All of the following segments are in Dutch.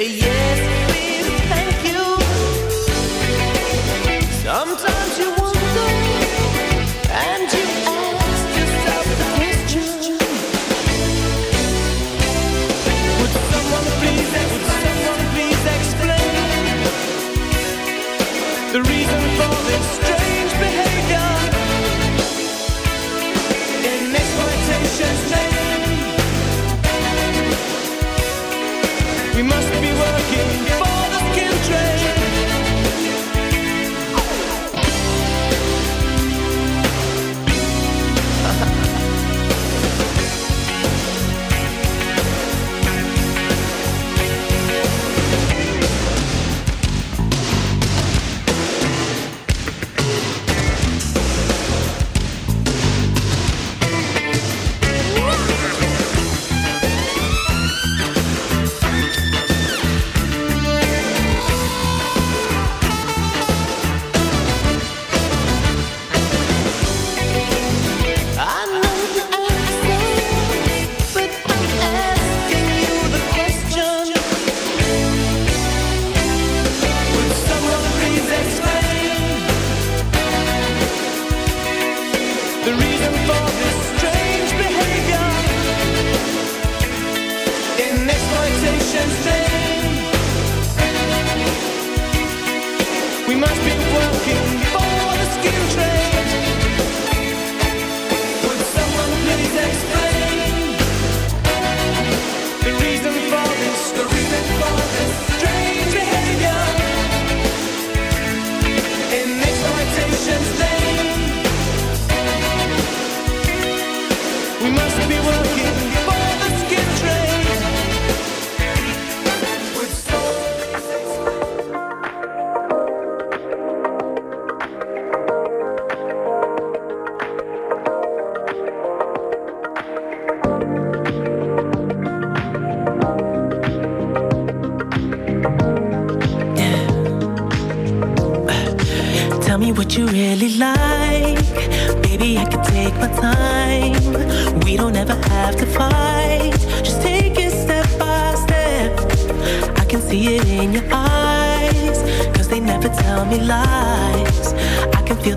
yeah.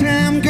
time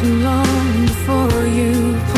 too long before you